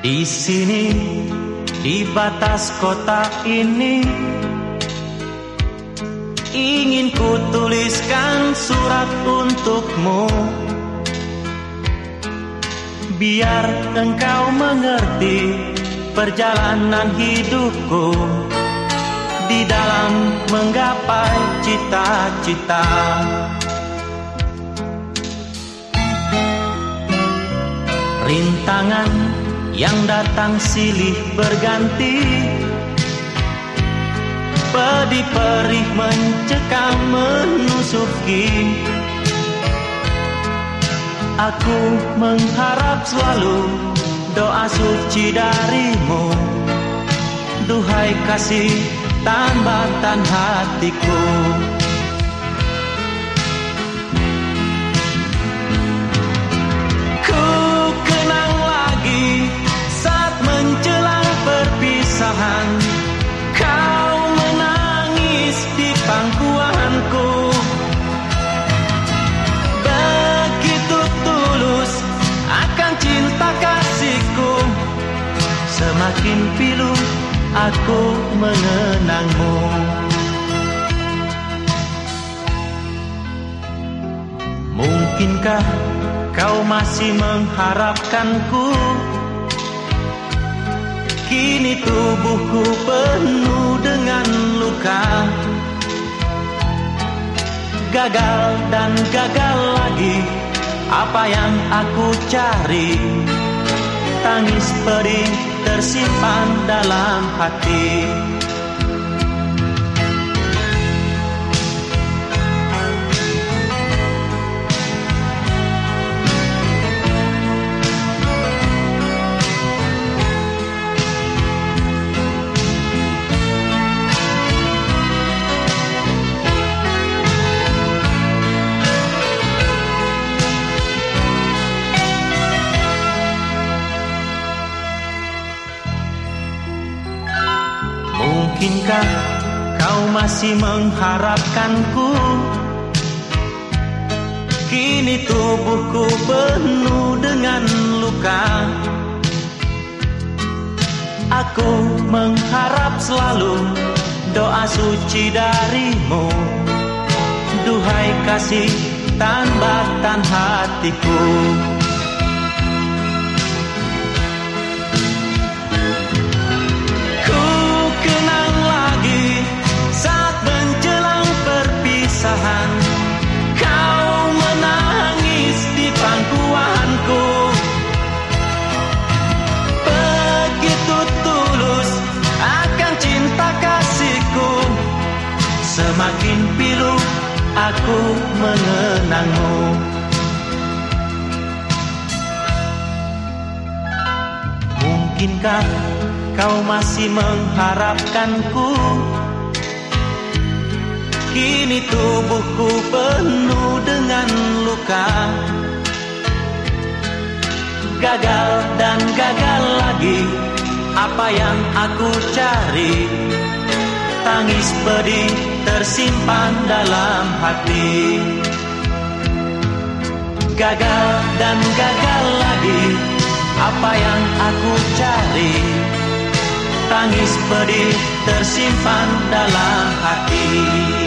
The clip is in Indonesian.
Di sini, di batas kota ini Ingin ku tuliskan surat untukmu. Biar engkau mengerti perjalanan hidupku Di dalam menggapai cita-cita. Rintangan yang datang silih berganti. Pedih perih mencekam menusuki. Aku mengharap selalu doa suci darimu. Duhai kasih tambatan hatiku Semakin pilu aku mengenangmu. Mungkinkah kau masih mengharapkanku? Kini tubuhku penuh dengan luka. Gagal dan gagal lagi Apa yang aku cari Tangis pedih tersimpan dalam hati Mungkinkah kau masih mengharapkanku? Kini tubuhku penuh dengan luka. Aku mengharap selalu doa suci darimu. Duhai kasih tambatan hatiku aku mengenangmu. Mungkinkah kau masih mengharapkanku? Kini tubuhku penuh dengan luka. Gagal dan gagal lagi Apa yang aku cari Tangis pedih tersimpan dalam hati. Gagal dan gagal lagi Apa yang aku cari? Tangis pedih tersimpan dalam hati